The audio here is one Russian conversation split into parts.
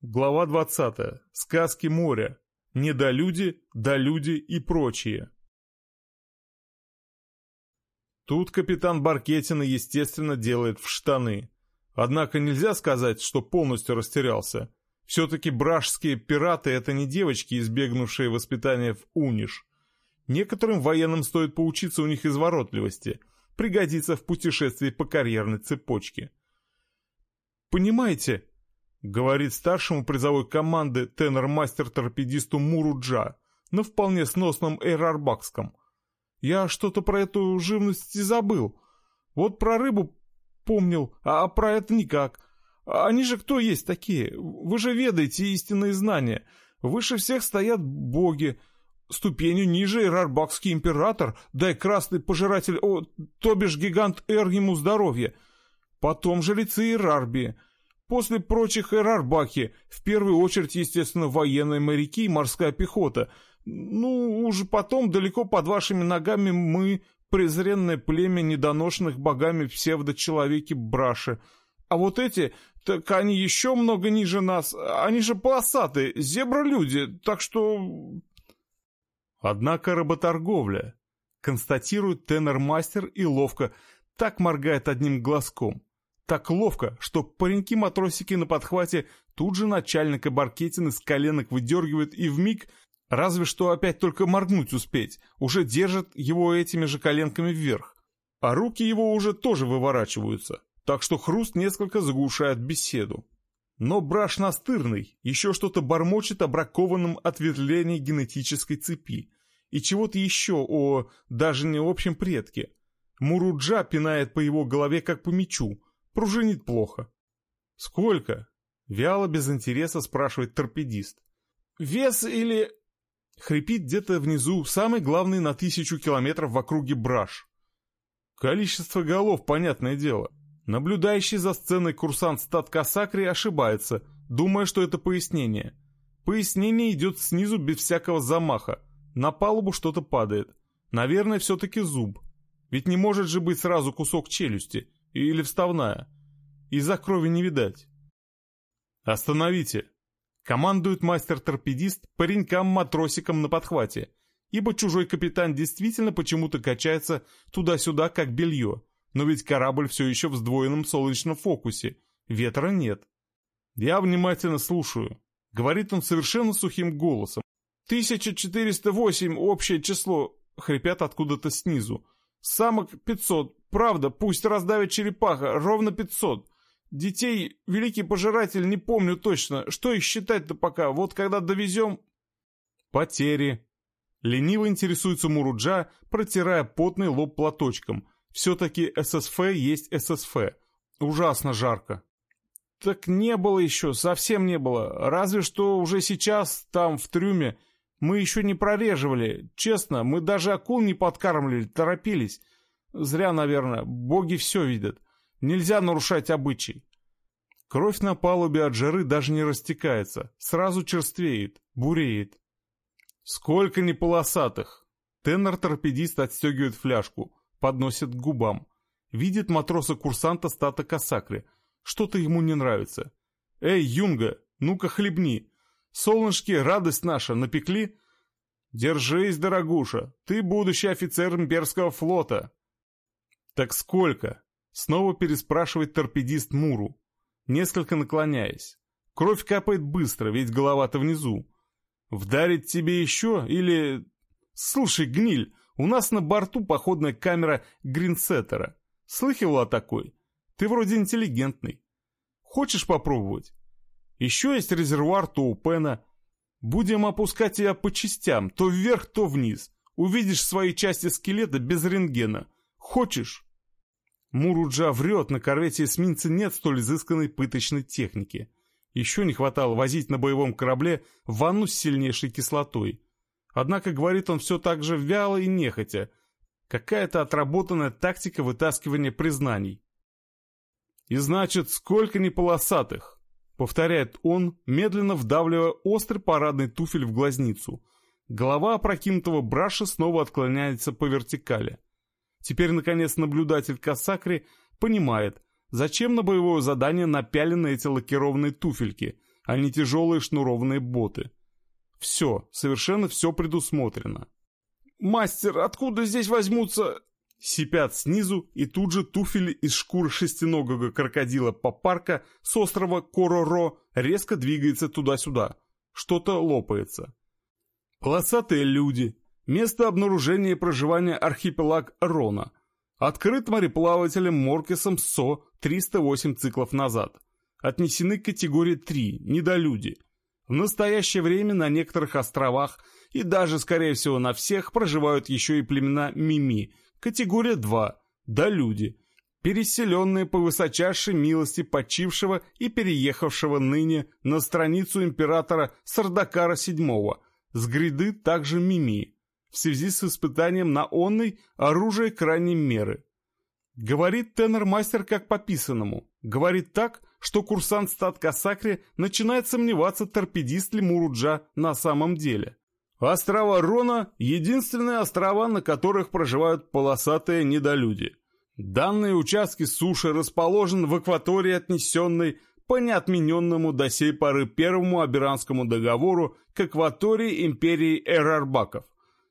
Глава 20. Сказки моря. Недолюди, долюди и прочие. Тут капитан Баркетина, естественно, делает в штаны. Однако нельзя сказать, что полностью растерялся. Все-таки бражские пираты — это не девочки, избегнувшие воспитания в Униш. Некоторым военным стоит поучиться у них изворотливости, пригодится в путешествии по карьерной цепочке. «Понимаете», — говорит старшему призовой команды тенор-мастер-торпедисту Муруджа на вполне сносном эйрарбакском. «Я что-то про эту живность и забыл. Вот про рыбу помнил, а про это никак. Они же кто есть такие? Вы же ведаете истинные знания. Выше всех стоят боги, ступенью ниже Ирарбакский император, дай красный пожиратель, о, то бишь гигант Эр ему здоровья. Потом жрецы Ирарби. После прочих Эрарбаки, в первую очередь, естественно, военные моряки и морская пехота. Ну, уже потом, далеко под вашими ногами, мы, презренное племя недоношенных богами псевдочеловеки Браши. А вот эти, так они еще много ниже нас, они же полосатые, зебра-люди, так что Однако работорговля, констатирует тенор-мастер и ловко, так моргает одним глазком. Так ловко, что пареньки-матросики на подхвате тут же начальника Баркетины с коленок выдергивают и вмиг, разве что опять только моргнуть успеть, уже держат его этими же коленками вверх. А руки его уже тоже выворачиваются, так что хруст несколько заглушает беседу. Но браш настырный, еще что-то бормочет о бракованном ответвлении генетической цепи. И чего-то еще о даже не общем предке. Муруджа пинает по его голове как по мячу, пружинит плохо. «Сколько?» — вяло, без интереса спрашивает торпедист. «Вес или...» — хрипит где-то внизу, самый главный на тысячу километров в округе браш. Количество голов, понятное дело. Наблюдающий за сценой курсант стат Касакри ошибается, думая, что это пояснение. Пояснение идет снизу без всякого замаха. На палубу что-то падает. Наверное, все-таки зуб. Ведь не может же быть сразу кусок челюсти. Или вставная. Из-за крови не видать. «Остановите!» Командует мастер-торпедист паренькам-матросикам на подхвате, ибо чужой капитан действительно почему-то качается туда-сюда, как белье. Но ведь корабль все еще в сдвоенном солнечном фокусе. Ветра нет. Я внимательно слушаю. Говорит он совершенно сухим голосом. 1408 общее число, хрипят откуда-то снизу. Самок 500, правда, пусть раздавит черепаха, ровно 500. Детей, великий пожиратель, не помню точно. Что их считать-то пока? Вот когда довезем... Потери. Лениво интересуется Муруджа, протирая потный лоб платочком. Все-таки ССФ есть ССФ. Ужасно жарко. Так не было еще, совсем не было. Разве что уже сейчас, там, в трюме, мы еще не прореживали. Честно, мы даже акул не подкармливали, торопились. Зря, наверное, боги все видят. Нельзя нарушать обычай. Кровь на палубе от жары даже не растекается, сразу черствеет, буреет. Сколько неполосатых! Тенор-торпедист отстегивает фляжку подносит к губам. Видит матроса-курсанта стата Касакри. Что-то ему не нравится. «Эй, Юнга, ну-ка хлебни! Солнышки, радость наша, напекли?» «Держись, дорогуша, ты будущий офицер имперского флота!» «Так сколько?» — снова переспрашивает торпедист Муру, несколько наклоняясь. Кровь капает быстро, ведь голова-то внизу. «Вдарить тебе еще или...» «Слушай, гниль, у нас на борту походная камера Гринсеттера. Слыхивал о такой? Ты вроде интеллигентный. Хочешь попробовать? Еще есть резервуар Тоупена. Будем опускать тебя по частям, то вверх, то вниз. Увидишь свои части скелета без рентгена. Хочешь? Муруджа врет, на корвете эсминца нет столь изысканной пыточной техники. Еще не хватало возить на боевом корабле ванну с сильнейшей кислотой. Однако говорит он все так же вяло и нехотя. Какая-то отработанная тактика вытаскивания признаний. «И значит, сколько неполосатых!» — повторяет он, медленно вдавливая острый парадный туфель в глазницу. Голова опрокинутого браша снова отклоняется по вертикали. Теперь, наконец, наблюдатель Касакри понимает, зачем на боевое задание напялены эти лакированные туфельки, а не тяжелые шнурованные боты. Все, совершенно все предусмотрено. «Мастер, откуда здесь возьмутся...» Сипят снизу, и тут же туфели из шкуры шестиногого крокодила Папарка с острова Короро резко двигается туда-сюда. Что-то лопается. Полосатые люди. Место обнаружения и проживания архипелаг Рона. Открыт мореплавателем Моркесом СО 308 циклов назад. Отнесены к категории 3, недолюди. В настоящее время на некоторых островах и даже, скорее всего, на всех проживают еще и племена Мими, категория 2, долюди, переселенные по высочайшей милости почившего и переехавшего ныне на страницу императора Сардакара VII, с гряды также Мими, в связи с испытанием на онной оружие крайней меры. Говорит тенор-мастер как по писанному. Говорит так, что курсант стат Касакри начинает сомневаться, торпедист ли Муруджа на самом деле. Острова Рона – единственные острова, на которых проживают полосатые недолюди. Данные участки суши расположены в акватории, отнесенной по неотмененному до сей поры Первому Абиранскому договору к акватории империи Эрарбаков.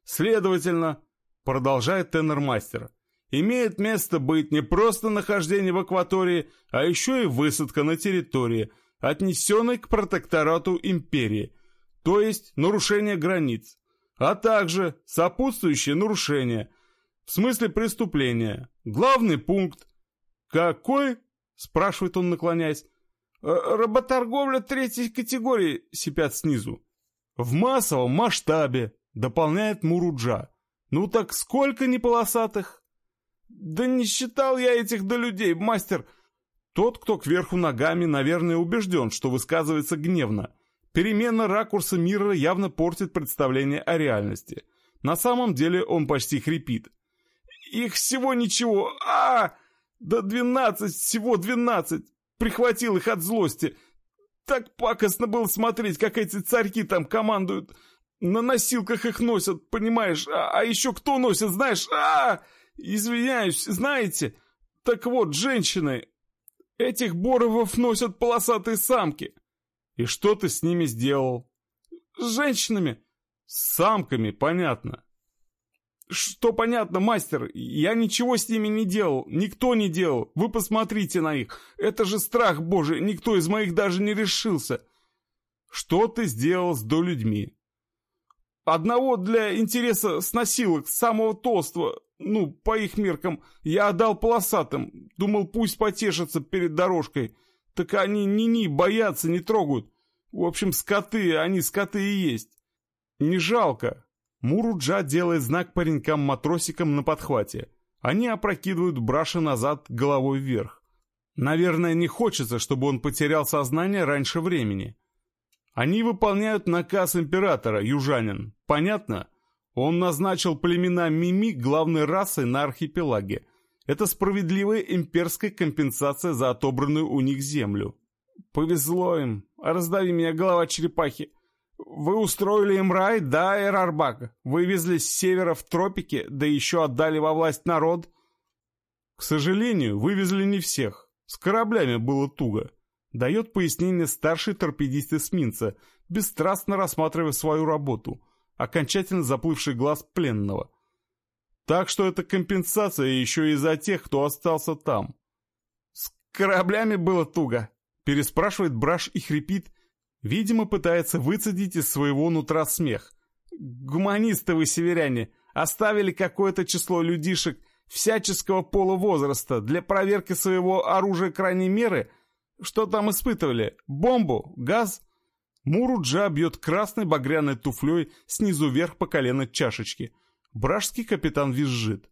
Следовательно, продолжает тенор-мастер, имеет место быть не просто нахождение в акватории, а еще и высадка на территории, отнесенной к протекторату империи, то есть нарушение границ, а также сопутствующие нарушения, в смысле преступления. Главный пункт. Какой? Спрашивает он, наклоняясь. «Э, работорговля третьей категории, сипят снизу. В массовом масштабе, дополняет Муруджа. Ну так сколько неполосатых? Да не считал я этих до людей, мастер. Тот, кто кверху ногами, наверное, убежден, что высказывается гневно. Перемена ракурса мира явно портит представление о реальности. На самом деле он почти хрипит. Их всего ничего. А, да двенадцать, всего двенадцать. Прихватил их от злости. Так пакостно было смотреть, как эти царьки там командуют. На носилках их носят, понимаешь? А, а еще кто носит, знаешь? А, извиняюсь, знаете? Так вот, женщины, этих боровов носят полосатые самки. И что ты с ними сделал? С женщинами. С самками, понятно. Что понятно, мастер? Я ничего с ними не делал. Никто не делал. Вы посмотрите на них. Это же страх божий. Никто из моих даже не решился. Что ты сделал с долюдьми? Одного для интереса с носилок, самого толстого, ну, по их меркам, я отдал полосатым. Думал, пусть потешатся перед дорожкой. Так они ни-ни, боятся, не трогают. В общем, скоты, они скоты и есть. Не жалко. Муруджа делает знак паренькам-матросикам на подхвате. Они опрокидывают Браша назад головой вверх. Наверное, не хочется, чтобы он потерял сознание раньше времени. Они выполняют наказ императора, южанин. Понятно? Он назначил племена Мими главной расой на архипелаге. Это справедливая имперская компенсация за отобранную у них землю. Повезло им. Раздави меня, голова черепахи. Вы устроили им рай, да, Эрарбак? Вывезли с севера в тропики, да еще отдали во власть народ? К сожалению, вывезли не всех. С кораблями было туго дает пояснение старший торпедист эсминца, бесстрастно рассматривая свою работу, окончательно заплывший глаз пленного. Так что это компенсация еще и за тех, кто остался там. «С кораблями было туго», — переспрашивает Браш и хрипит, видимо, пытается выцедить из своего нутра смех. «Гуманисты вы, северяне, оставили какое-то число людишек всяческого полувозраста для проверки своего оружия крайней меры — что там испытывали? Бомбу? Газ? Муруджа бьет красной багряной туфлей снизу вверх по колено чашечки. Бражский капитан визжит.